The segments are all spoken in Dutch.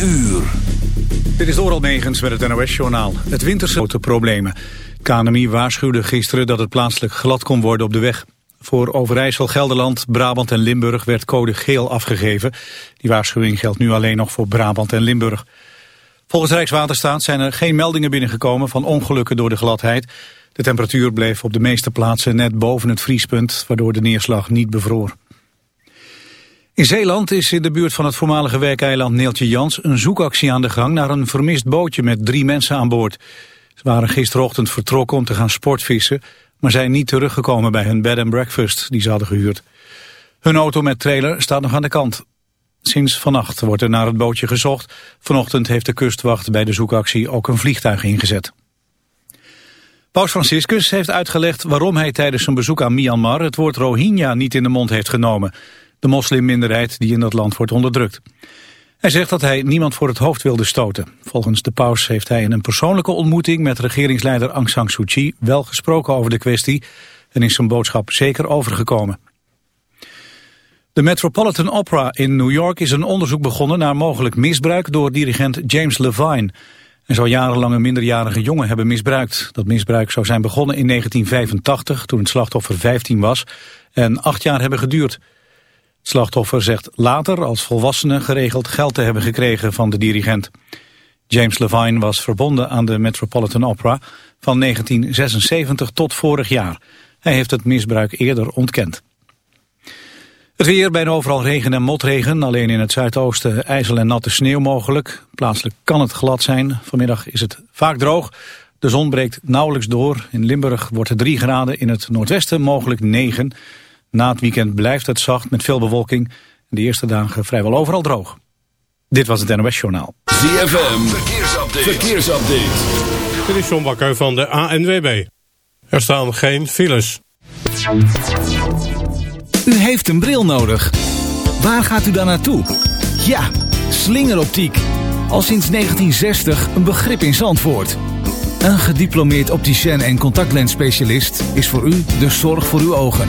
uur. Dit is Doral Megens met het NOS-journaal. Het winterse grote problemen. KNMI waarschuwde gisteren dat het plaatselijk glad kon worden op de weg. Voor Overijssel, Gelderland, Brabant en Limburg werd code geel afgegeven. Die waarschuwing geldt nu alleen nog voor Brabant en Limburg. Volgens Rijkswaterstaat zijn er geen meldingen binnengekomen van ongelukken door de gladheid. De temperatuur bleef op de meeste plaatsen net boven het vriespunt, waardoor de neerslag niet bevroor. In Zeeland is in de buurt van het voormalige werkeiland Neeltje Jans een zoekactie aan de gang naar een vermist bootje met drie mensen aan boord. Ze waren gisterochtend vertrokken om te gaan sportvissen, maar zijn niet teruggekomen bij hun bed and breakfast die ze hadden gehuurd. Hun auto met trailer staat nog aan de kant. Sinds vannacht wordt er naar het bootje gezocht. Vanochtend heeft de kustwacht bij de zoekactie ook een vliegtuig ingezet. Paus Franciscus heeft uitgelegd waarom hij tijdens zijn bezoek aan Myanmar het woord Rohingya niet in de mond heeft genomen de moslimminderheid die in dat land wordt onderdrukt. Hij zegt dat hij niemand voor het hoofd wilde stoten. Volgens de paus heeft hij in een persoonlijke ontmoeting met regeringsleider Aung San Suu Kyi wel gesproken over de kwestie en is zijn boodschap zeker overgekomen. De Metropolitan Opera in New York is een onderzoek begonnen naar mogelijk misbruik door dirigent James Levine. Hij zou jarenlang een minderjarige jongen hebben misbruikt. Dat misbruik zou zijn begonnen in 1985 toen het slachtoffer 15 was en acht jaar hebben geduurd slachtoffer zegt later als volwassene geregeld geld te hebben gekregen van de dirigent. James Levine was verbonden aan de Metropolitan Opera van 1976 tot vorig jaar. Hij heeft het misbruik eerder ontkend. Het weer, bijna overal regen en motregen. Alleen in het zuidoosten ijzel en natte sneeuw mogelijk. Plaatselijk kan het glad zijn. Vanmiddag is het vaak droog. De zon breekt nauwelijks door. In Limburg wordt het 3 graden, in het noordwesten mogelijk 9 na het weekend blijft het zacht met veel bewolking. De eerste dagen vrijwel overal droog. Dit was het NOS Journaal. ZFM, verkeersupdate. verkeersupdate. Dit is John Bakker van de ANWB. Er staan geen files. U heeft een bril nodig. Waar gaat u dan naartoe? Ja, slingeroptiek. Al sinds 1960 een begrip in Zandvoort. Een gediplomeerd opticien en contactlensspecialist is voor u de zorg voor uw ogen.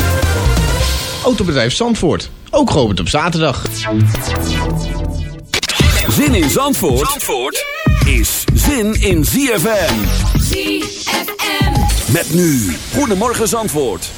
Autobedrijf Zandvoort, ook geopend op zaterdag. Zin in Zandvoort, Zandvoort is zin in ZFM. ZFM. Met nu, Goedemorgen Zandvoort.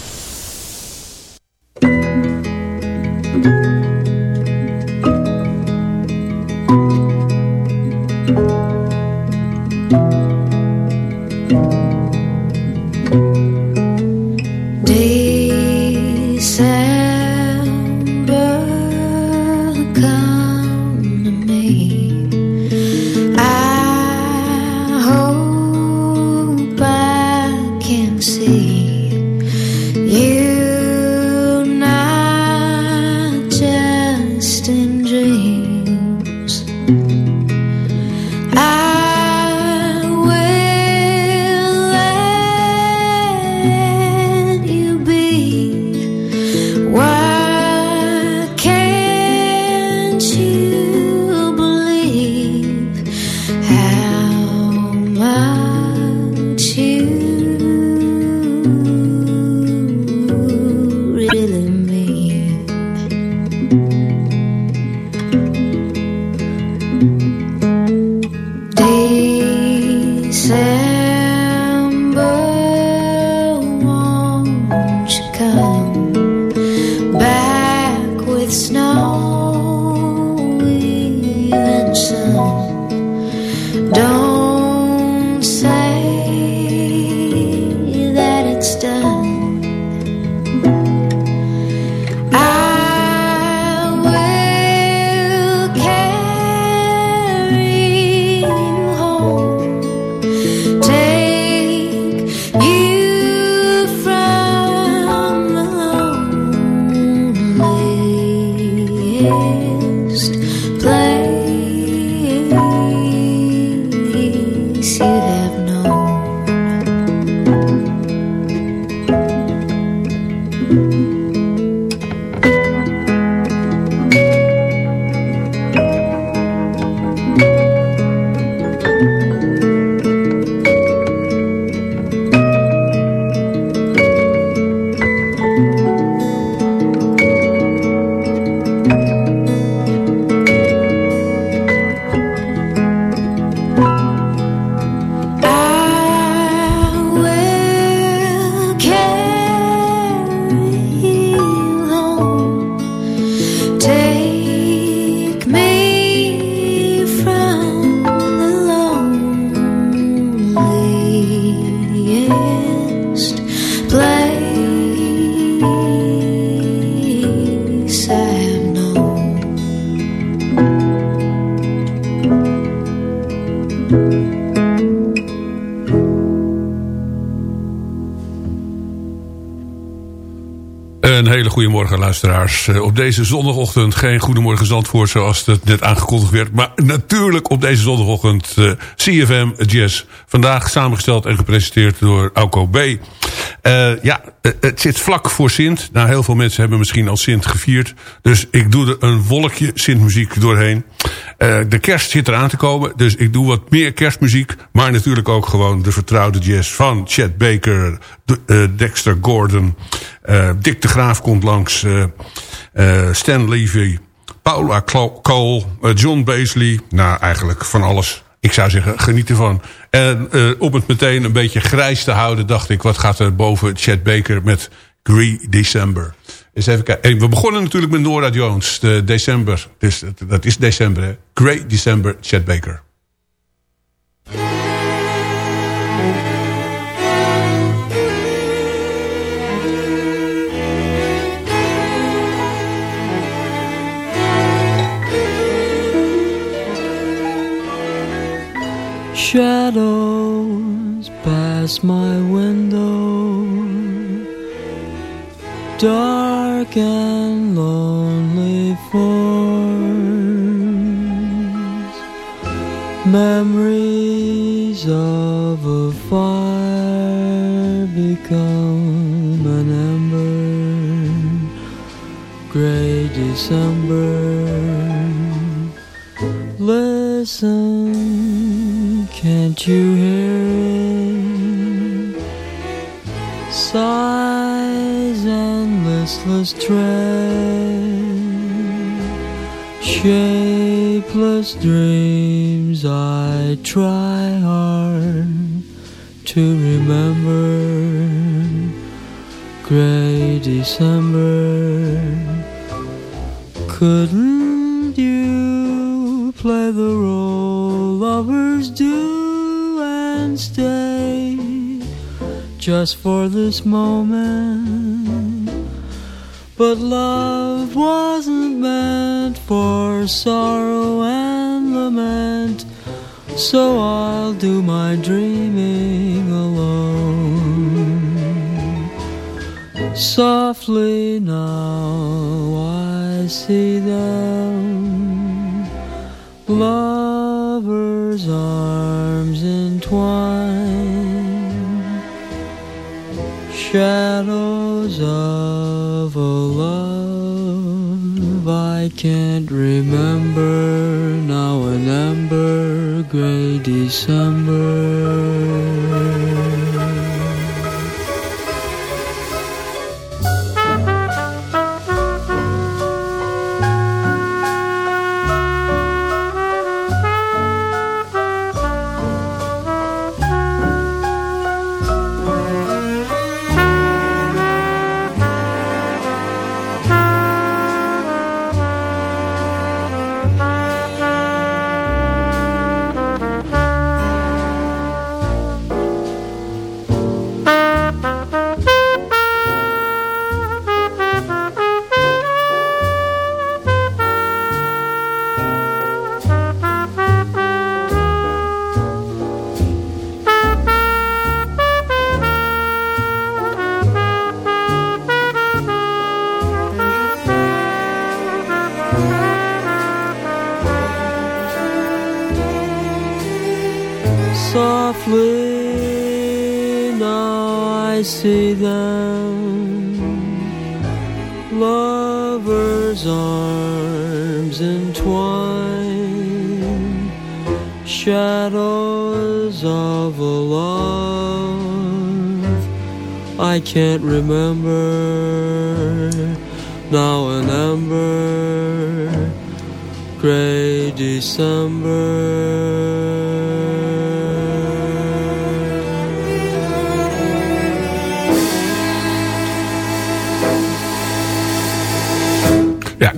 just play. Luisteraars. Uh, op deze zondagochtend geen Goedemorgen Zandvoort zoals het net aangekondigd werd. Maar natuurlijk op deze zondagochtend uh, CFM Jazz. Vandaag samengesteld en gepresenteerd door Auko B. Uh, ja, het zit vlak voor Sint. Nou, heel veel mensen hebben misschien al Sint gevierd. Dus ik doe er een wolkje Sint-muziek doorheen. de kerst zit eraan te komen. Dus ik doe wat meer kerstmuziek. Maar natuurlijk ook gewoon de vertrouwde jazz van Chet Baker, Dexter Gordon... Uh, Dick de Graaf komt langs. Uh, Stan Levy. Paula Cole. John Beasley. Nou, eigenlijk van alles. Ik zou zeggen, geniet ervan. En om het meteen een beetje grijs te houden... dacht ik, wat gaat er boven Chet Baker met Grey December? Eens even kijken. we begonnen natuurlijk met Nora Jones. De december. Dus, dat is december, hè? Grey December, Chet Baker. Shadows pass my window, dark and lonely forms, memories of a fire become an ember, gray December. Listen can't you hear it? Sighs and listless tread, shapeless dreams. I try hard to remember. Gray December, couldn't you play the role lovers do? and stay just for this moment. But love wasn't meant for sorrow and lament, so I'll do my dreaming alone. Softly now I see them. Lovers' arms entwined, shadows of a love I can't remember. Now an ember gray December.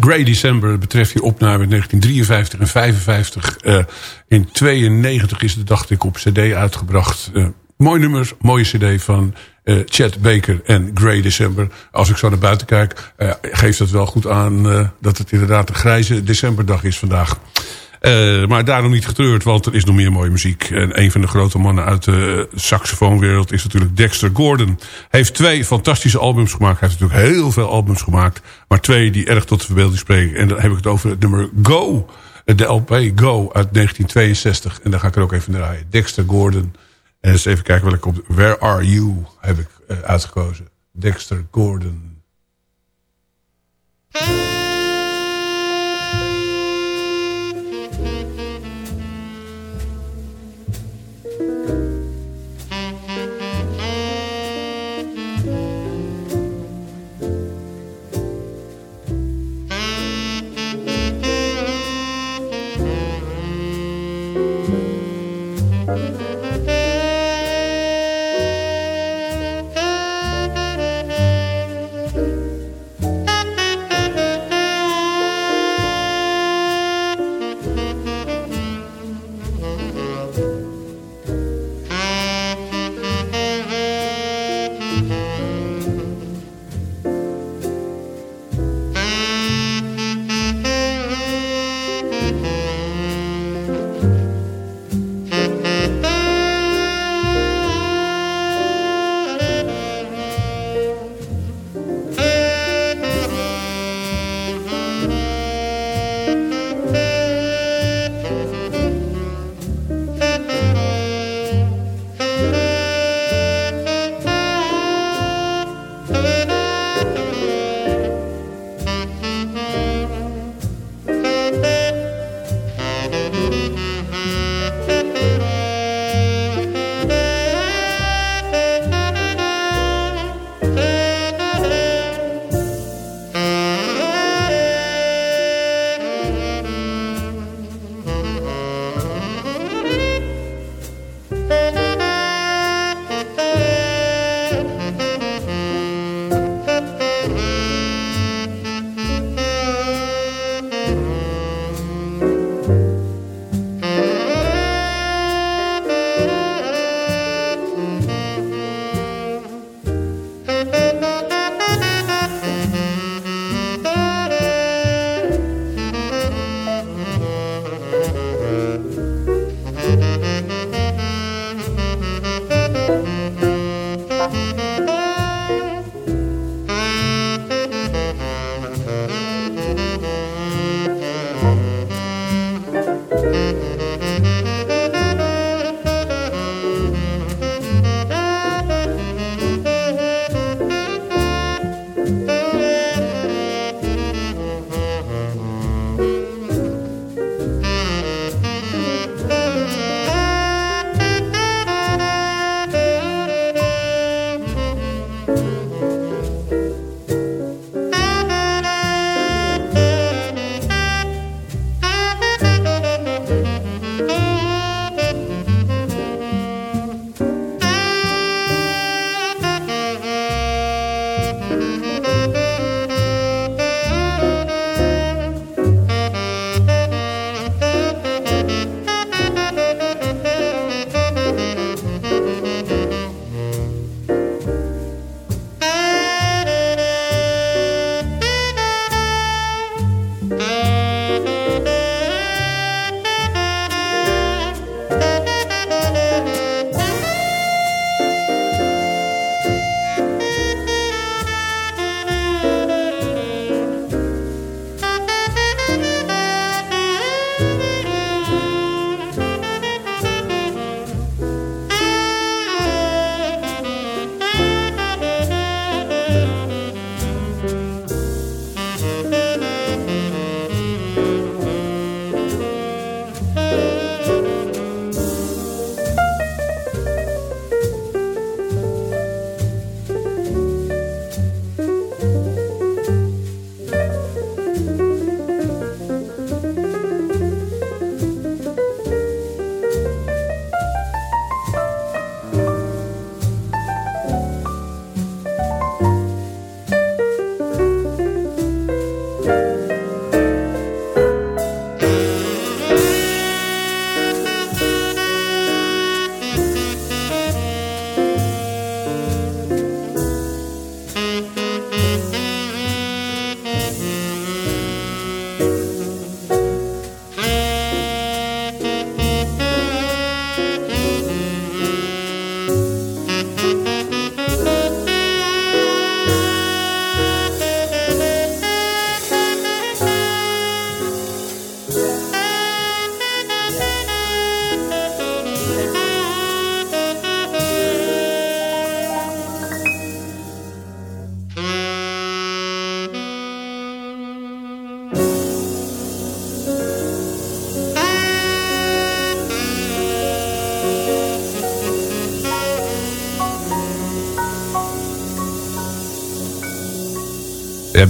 Grey December betreft die opname 1953 en 55. Uh, in 92 is het, dacht ik, op cd uitgebracht. Uh, mooi nummer, mooie cd van uh, Chad Baker en Grey December. Als ik zo naar buiten kijk, geeft dat wel goed aan dat het inderdaad een grijze decemberdag is vandaag. Eh, maar daarom niet getreurd, want er is nog meer mooie muziek. En een van de grote mannen uit de saxofoonwereld is natuurlijk Dexter Gordon. Hij heeft twee fantastische albums gemaakt. Hij heeft natuurlijk heel veel albums gemaakt. Maar twee die erg tot de verbeelding spreken. En dan heb ik het over het nummer Go. De LP Go uit 1962. En daar ga ik er ook even draaien. Dexter Gordon. En eens even kijken welke op Where Are You heb ik uh, uitgekozen. Dexter Gordon.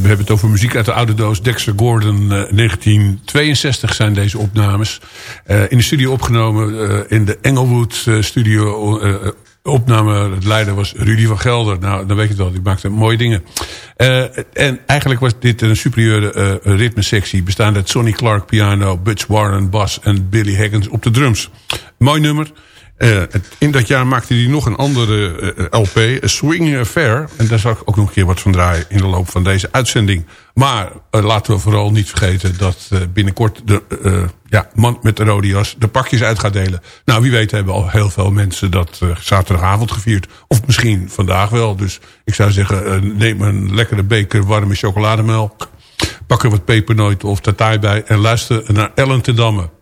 Hebben het over muziek uit de oude doos. Dexter Gordon, uh, 1962 zijn deze opnames. Uh, in de studio opgenomen uh, in de Englewood studio. opname, het leider was Rudy van Gelder. Nou, dan weet je het wel, die maakte mooie dingen. en eigenlijk was dit een superieure ritmesectie. Bestaande uit Sonny Clark piano, Butch Warren bas en Billy Higgins op de drums. Mooi nummer. Uh, in dat jaar maakte hij nog een andere uh, LP, Swing Affair. En daar zal ik ook nog een keer wat van draaien in de loop van deze uitzending. Maar uh, laten we vooral niet vergeten dat binnenkort de ja, man met de rode jas de pakjes uit gaat delen. Nou, wie weet hebben al heel veel mensen dat zaterdagavond gevierd. Of misschien vandaag wel. Dus ik zou zeggen, neem een lekkere beker warme chocolademelk. Pak er wat pepernoten of tataai bij en luister naar Ellen te.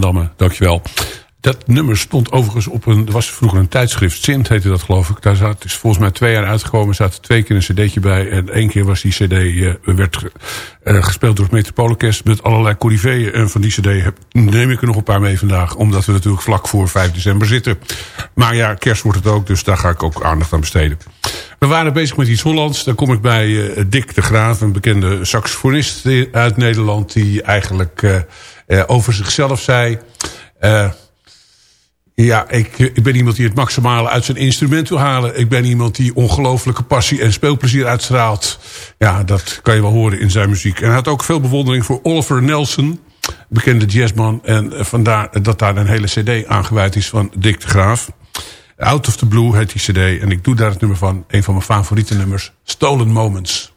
Dankjewel. Dat nummer stond overigens op een... Er was vroeger een tijdschrift, Sint heette dat geloof ik. Daar zat, is volgens mij twee jaar uitgekomen. Er zat twee keer een cd'tje bij. En één keer was die cd... Uh, werd uh, gespeeld door het Metropoolorkest... met allerlei corriveeën. En van die cd heb, neem ik er nog een paar mee vandaag. Omdat we natuurlijk vlak voor 5 december zitten. Maar ja, kerst wordt het ook. Dus daar ga ik ook aandacht aan besteden. We waren bezig met iets Hollands. Dan kom ik bij uh, Dick de Graaf. Een bekende saxofonist uit Nederland. Die eigenlijk over zichzelf zei... Uh, ja, ik, ik ben iemand die het maximale uit zijn instrument wil halen. Ik ben iemand die ongelooflijke passie en speelplezier uitstraalt. Ja, dat kan je wel horen in zijn muziek. En hij had ook veel bewondering voor Oliver Nelson, bekende jazzman. En eh, vandaar dat daar een hele cd aangeweid is van Dick de Graaf. Out of the Blue heet die cd. En ik doe daar het nummer van, een van mijn favoriete nummers. Stolen Moments.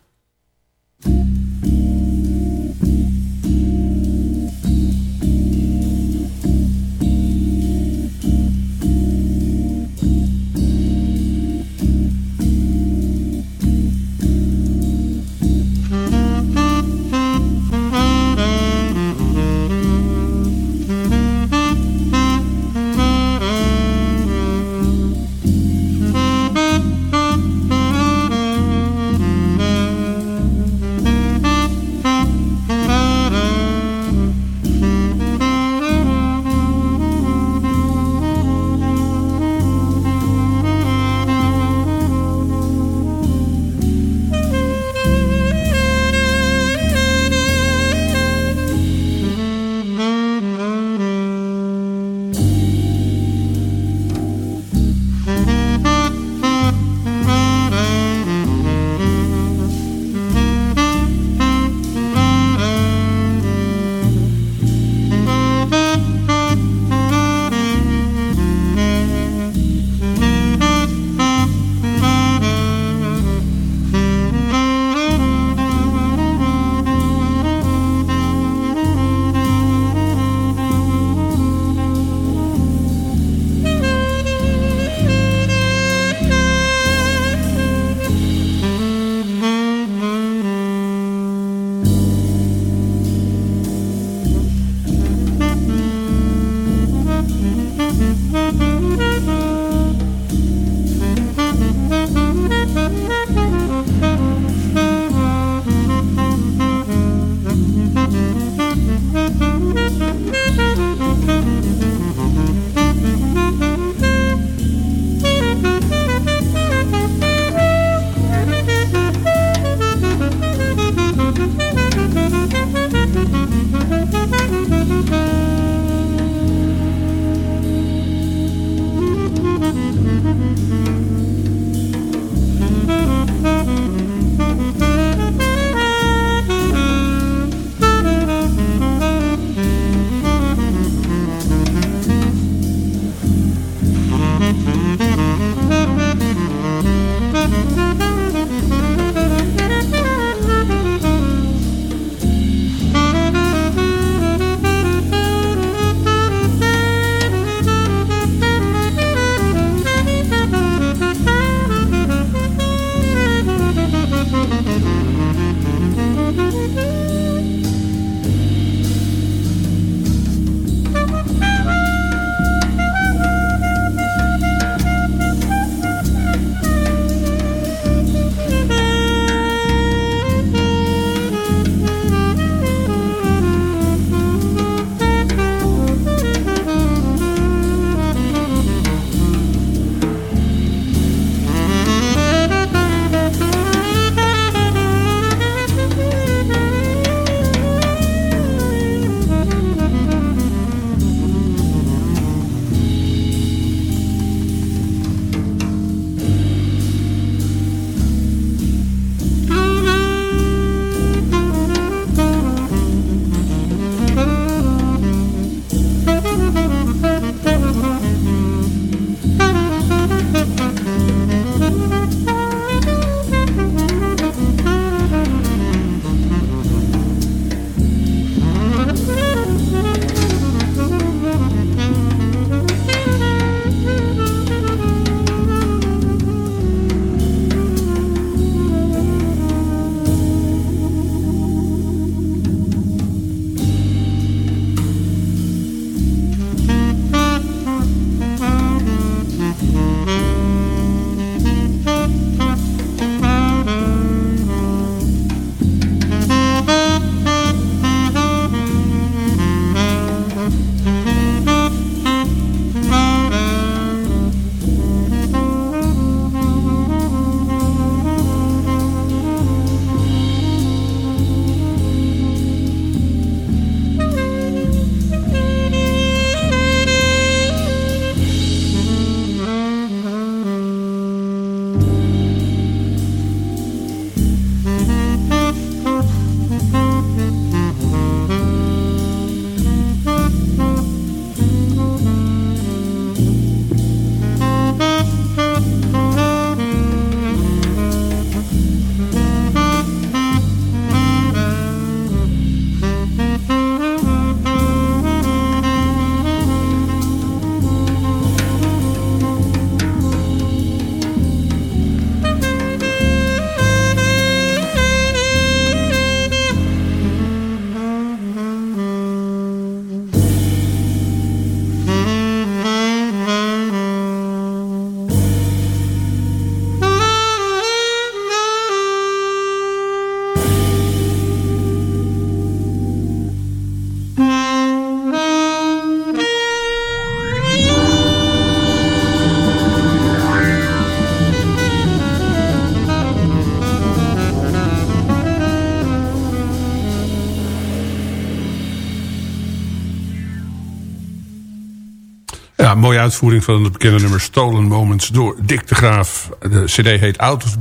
Uitvoering van het bekende nummer Stolen Moments door Dick de Graaf. De cd heet Out of the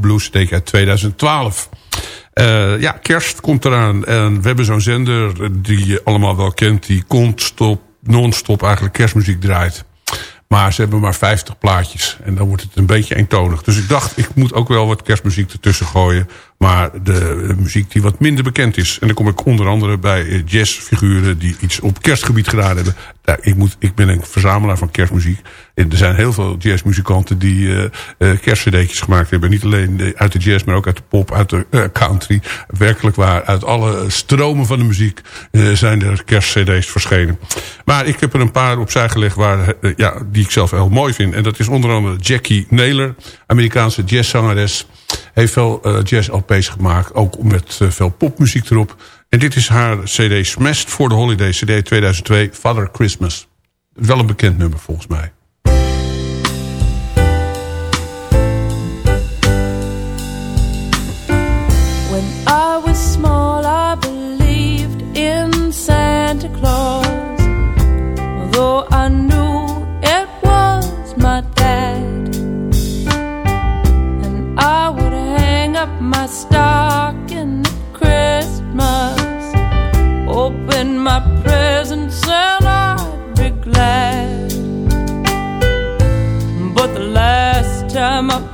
uit 2012. Uh, ja, kerst komt eraan en we hebben zo'n zender die je allemaal wel kent... die non-stop non-stop eigenlijk kerstmuziek draait. Maar ze hebben maar 50 plaatjes. En dan wordt het een beetje eentonig. Dus ik dacht, ik moet ook wel wat kerstmuziek ertussen gooien. Maar de, muziek die wat minder bekend is. En dan kom ik onder andere bij jazzfiguren die iets op kerstgebied gedaan hebben. ik, moet, ik ben een verzamelaar van kerstmuziek. En er zijn heel veel jazzmuzikanten die uh, kerstcd'tjes gemaakt hebben. Niet alleen uit de jazz, maar ook uit de pop, uit de country. Werkelijk waar, uit alle stromen van de muziek zijn er kerstcd's verschenen. Maar ik heb er een paar opzij gelegd waar, ja, die ik zelf heel mooi vind. En dat is onder andere Jackie Naylor, Amerikaanse jazzzangeres heeft veel uh, jazz-LP's gemaakt. Ook met uh, veel popmuziek erop. En dit is haar cd Smashed for the Holiday, cd 2002, Father Christmas. Wel een bekend nummer volgens mij.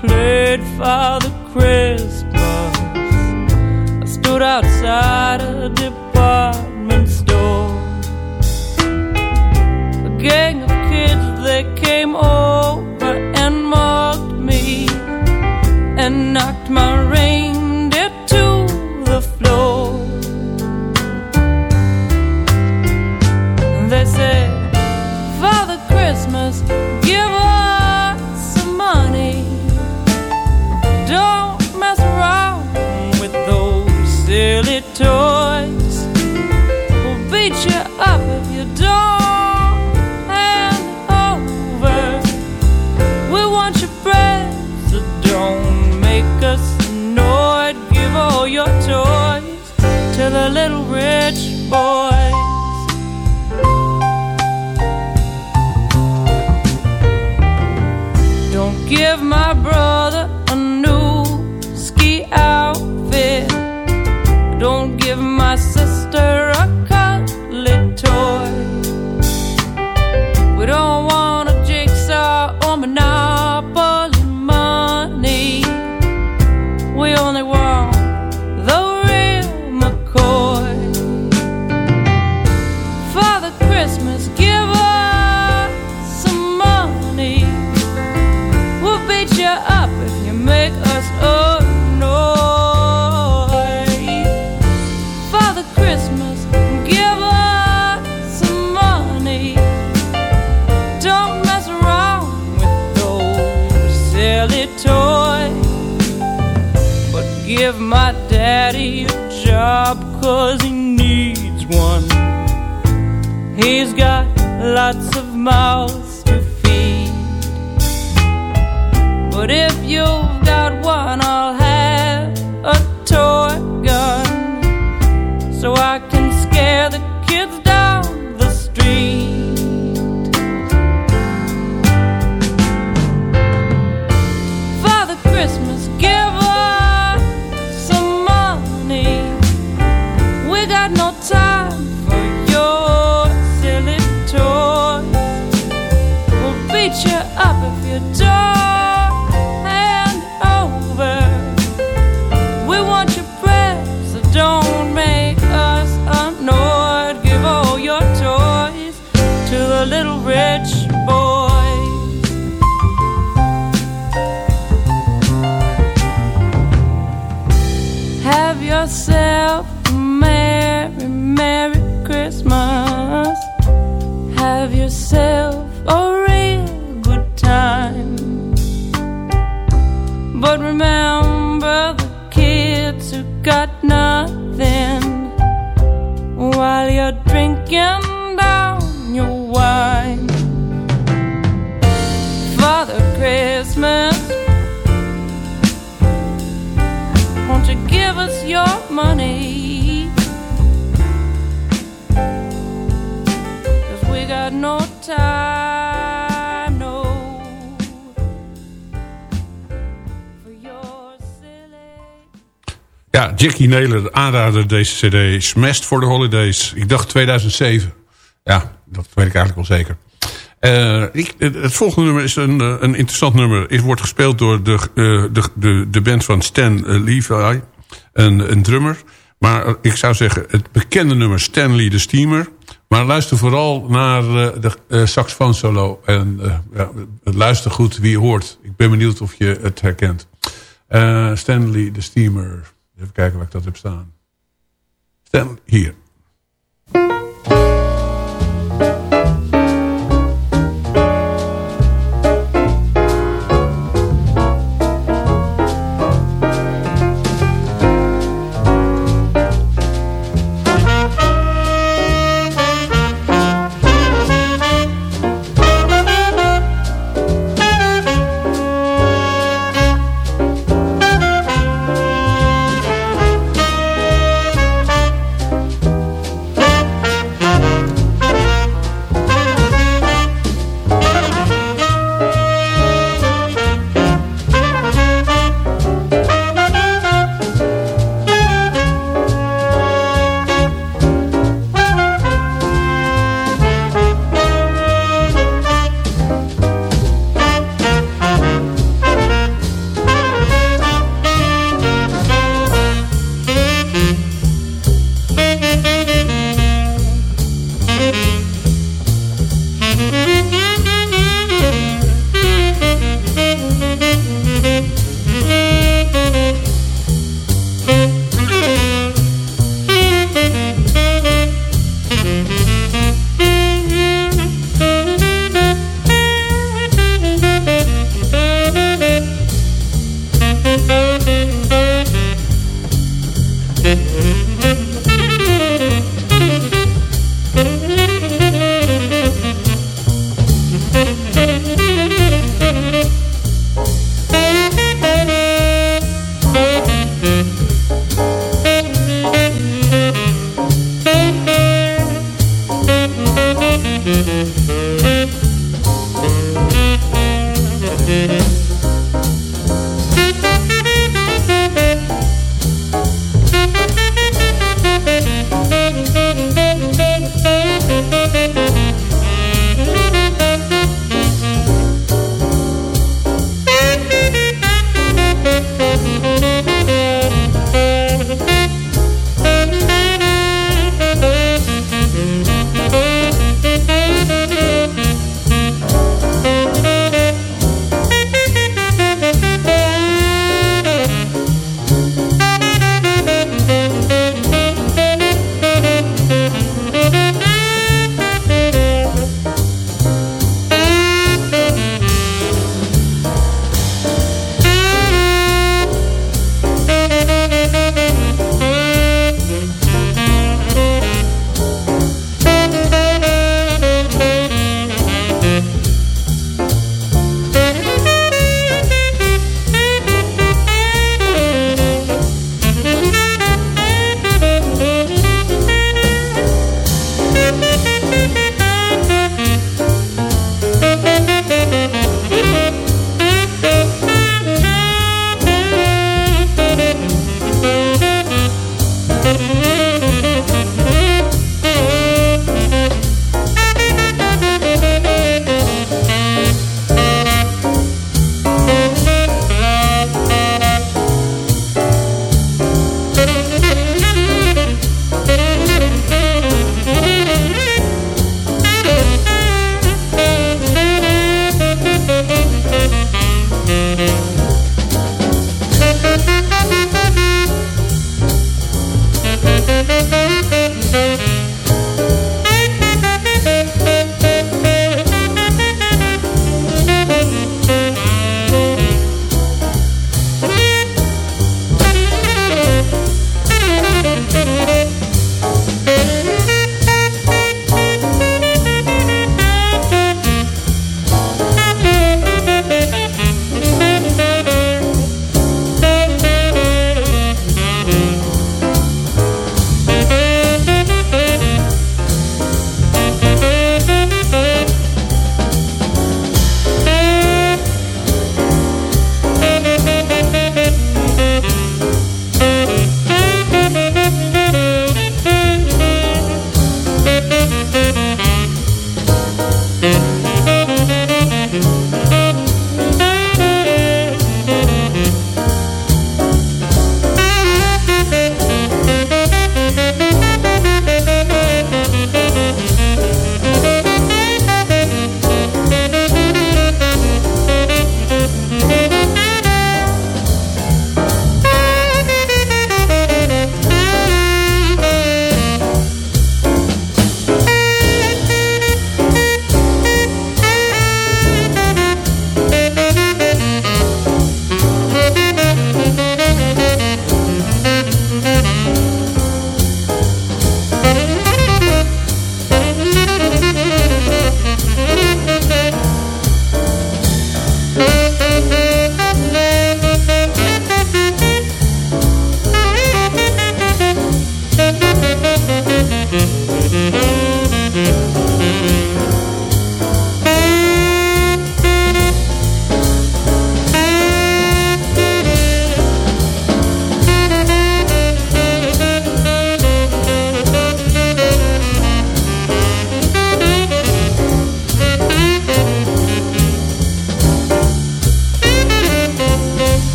Played Father Christmas, I stood outside a department store. A gang of kids, they came over and mocked me and knocked my reindeer boy. say Ja, Jackie Naylor, de aanrader deze cd. Smashed for the Holidays. Ik dacht 2007. Ja, dat weet ik eigenlijk wel zeker. Eh, het volgende nummer is een, eh, een interessant nummer. Het wordt gespeeld door de, eh, de, de, de band van Stan Levi. Een, een drummer. Maar ik zou zeggen het bekende nummer Stanley the Steamer. Maar luister vooral naar de saxofoon solo. En ja, luister goed wie je hoort. Ik ben benieuwd of je het herkent. Stanley the Steamer. Even kijken waar ik dat heb staan. Stan, hier.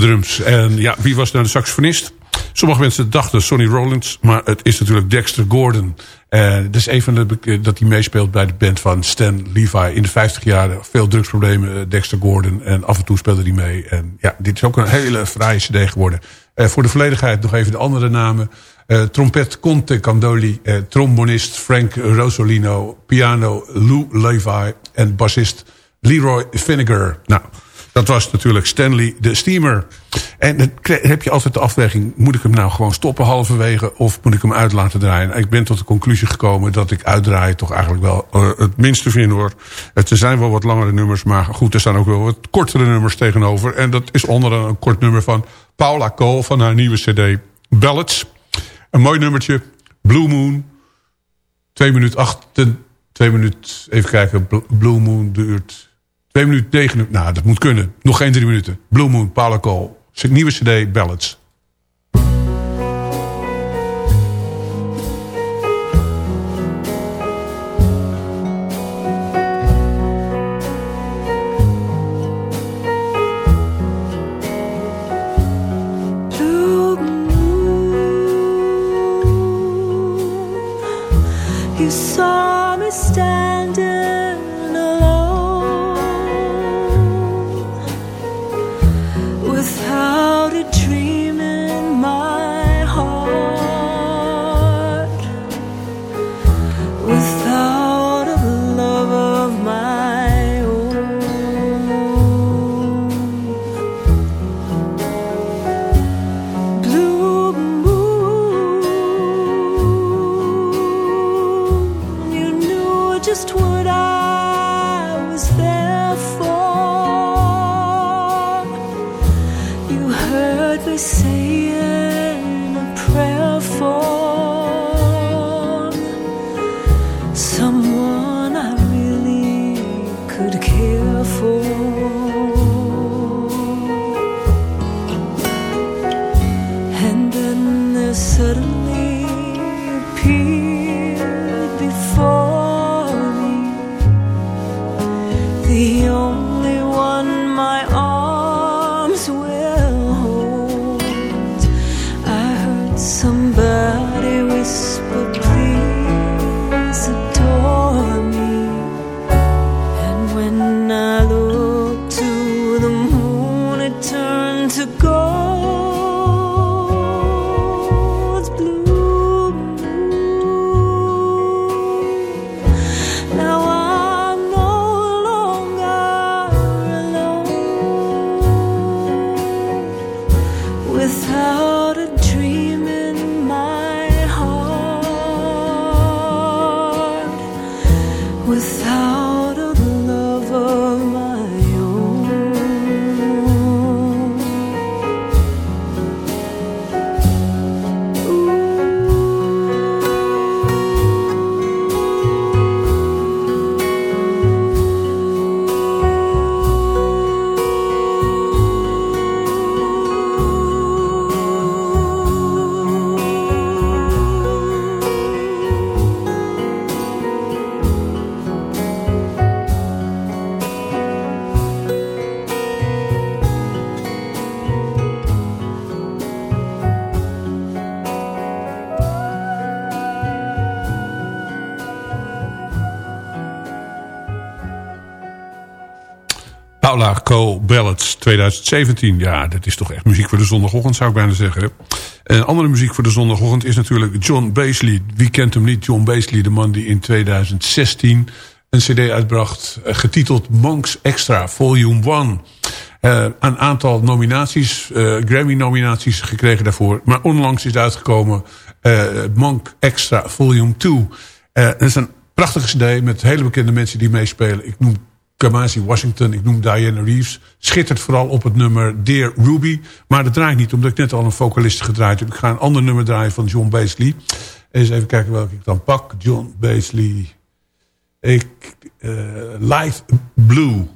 Drums. En ja, wie was nou de saxofonist? Sommige mensen dachten Sonny Rollins, maar het is natuurlijk Dexter Gordon. Uh, dat is een van de dat hij meespeelt bij de band van Stan Levi. In de 50 jaren veel drugsproblemen, uh, Dexter Gordon. En af en toe speelde hij mee. En ja, dit is ook een hele fraaie cd geworden. Uh, voor de volledigheid nog even de andere namen. trompet Conte Candoli, trombonist Frank Rosolino, piano Lou Levi en bassist Leroy Vinegar. Nou, dat was natuurlijk Stanley de Steamer. En dan heb je altijd de afweging... moet ik hem nou gewoon stoppen halverwege... of moet ik hem uit laten draaien? Ik ben tot de conclusie gekomen dat ik uitdraaien... toch eigenlijk wel uh, het minste vind hoor. Er zijn wel wat langere nummers... maar goed, er staan ook wel wat kortere nummers tegenover. En dat is onder een kort nummer van Paula Cole... van haar nieuwe cd Ballads. Een mooi nummertje. Blue Moon. 2 minuten 8... 2 minuten, even kijken, Blue Moon duurt 2 minuten 9. Nou, dat moet kunnen. Nog geen 3 minuten. Blue Moon, Paula Cole. Nieuwe cd, Ballads. Without 2017. Ja, dat is toch echt muziek voor de zondagochtend, zou ik bijna zeggen. En andere muziek voor de zondagochtend is natuurlijk John Baisley. Wie kent hem niet? John Baisley, de man die in 2016 een cd uitbracht... eh, getiteld Monks Extra, Volume 1. Eh, een aantal nominaties, eh, Grammy-nominaties gekregen daarvoor. Maar onlangs is uitgekomen Monk Extra Volume 2. Eh, dat is een prachtige cd met hele bekende mensen die meespelen. Ik noem Kamasi Washington, ik noem Diana Reeves. Schittert vooral op het nummer Dear Ruby. Maar dat draai ik niet, omdat ik net al een vocalist gedraaid heb. Ik ga een ander nummer draaien van John Baisley. Eens even kijken welke ik dan pak. John Baisley. Ik, eh, Light Blue.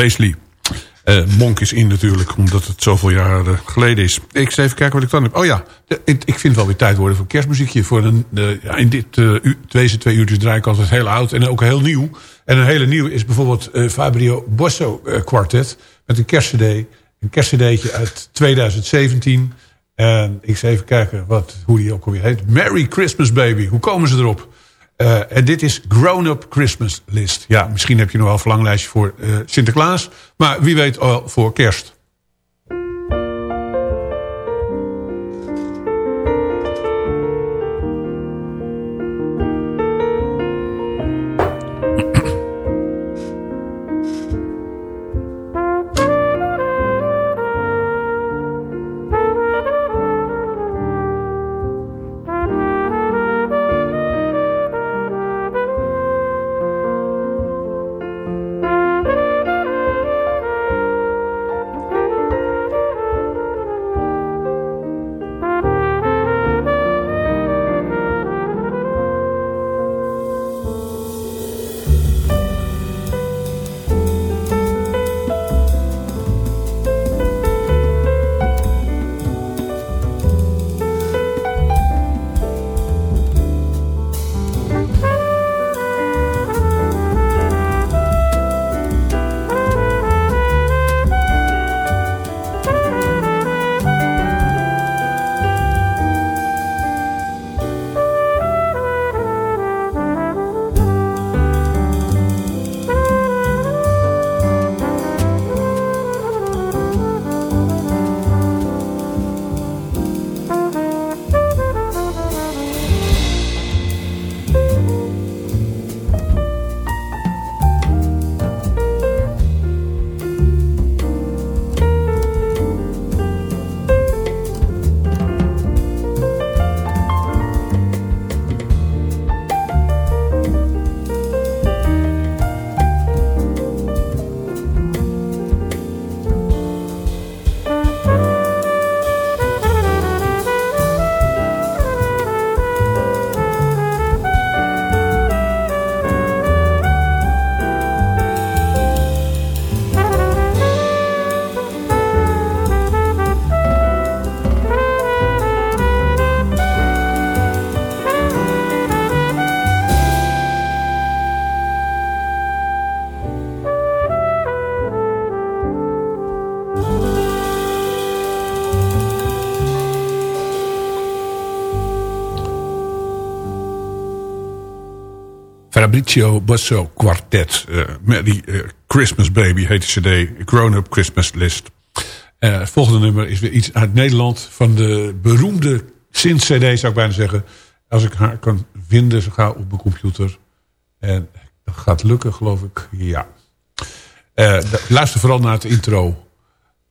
John Beasley. Eh, Monk is in natuurlijk, omdat het zoveel jaar eh, geleden is. Ik eens even kijken wat ik dan heb. Oh ja, ik vind het wel weer tijd worden voor kerstmuziekje. Voor een, de, in dit eh, u, deze twee uurtjes draai ik altijd heel oud en ook heel nieuw. En een hele nieuwe is bijvoorbeeld eh, Fabio Bosso Quartet. Met een kerstcd. Een kerstcd'tje uit 2017. En ik eens even kijken wat, hoe die ook alweer heet. Merry Christmas Baby. Hoe komen ze erop? Eh, en dit is Grown Up Christmas List. Ja, misschien heb je nog wel een verlanglijstje voor eh, Sinterklaas. Maar wie weet al voor kerst. Fabrizio Bosso Quartet. eh, met die eh, Christmas Baby heet de cd. Grown Up Christmas List. Eh, het volgende nummer is weer iets uit Nederland. Van de beroemde Sint cd zou ik bijna zeggen. Als ik haar kan vinden, ze gaat op mijn computer. En dat gaat lukken geloof ik. Ja. Eh, luister vooral naar het intro.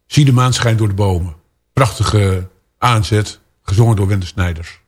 Zie de maan schijnt door de bomen. Prachtige aanzet. Gezongen door Wende Snijders.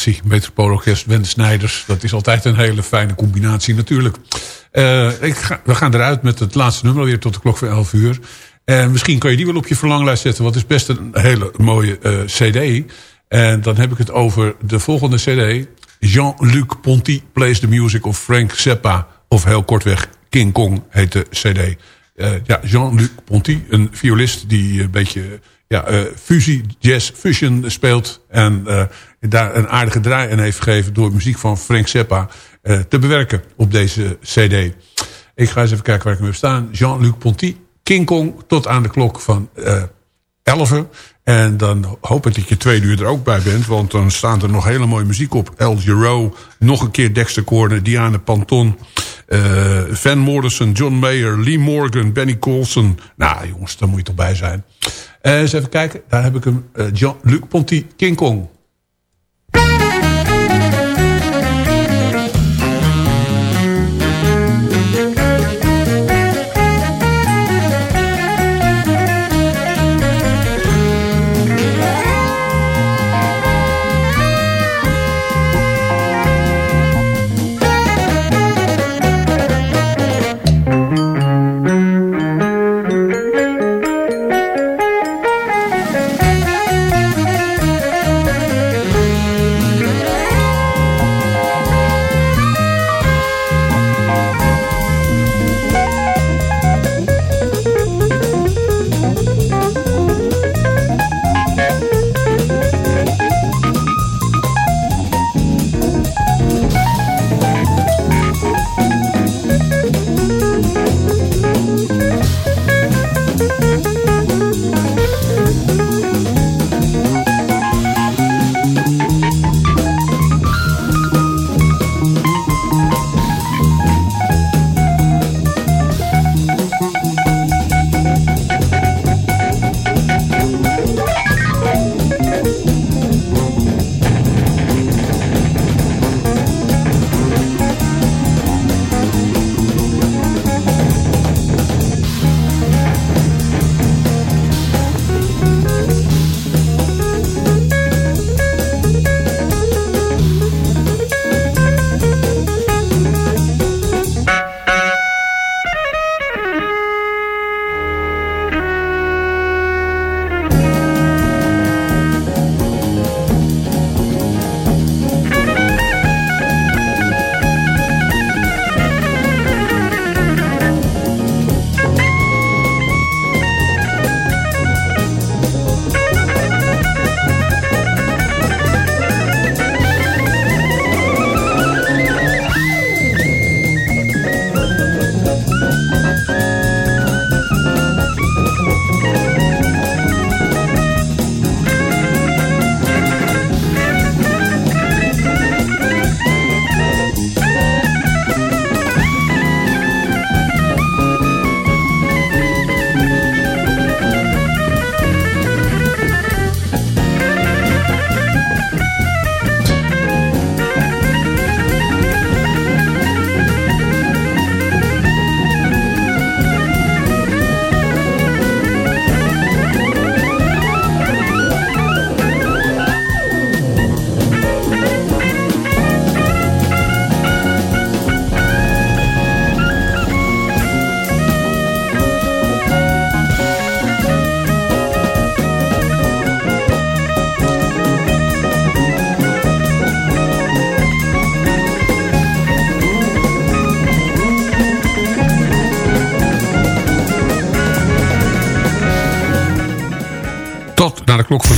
Orchestratie. Metropoolorkest, Wende Snijders. Dat is altijd een hele fijne combinatie natuurlijk. Eh, ik ga, we gaan eruit met het laatste nummer weer tot de klok van 11 uur. En misschien kan je die wel op je verlanglijst zetten. Want het is best een hele mooie eh, cd. En dan heb ik het over de volgende cd. Jean-Luc Ponty plays the music of Frank Zappa. Of heel kortweg King Kong heet de cd. Eh, ja, Jean-Luc Ponty, een violist die een beetje ja, eh, fusie, jazz, fusion speelt. En daar een aardige draai in heeft gegeven door muziek van Frank Zappa eh, te bewerken op deze cd. Ik ga eens even kijken waar ik hem heb staan. Jean-Luc Ponty, King Kong, tot aan de klok van eh 11. En dan hoop ik dat je twee uur er ook bij bent. Want dan staat er nog hele mooie muziek op. El Giro, nog een keer Dexter Corner, Diane Panton... eh, Van Morrison, John Mayer, Lee Morgan, Benny Colson. Nou jongens, daar moet je toch bij zijn. Eens even kijken, daar heb ik hem. Jean-Luc Ponty, King Kong.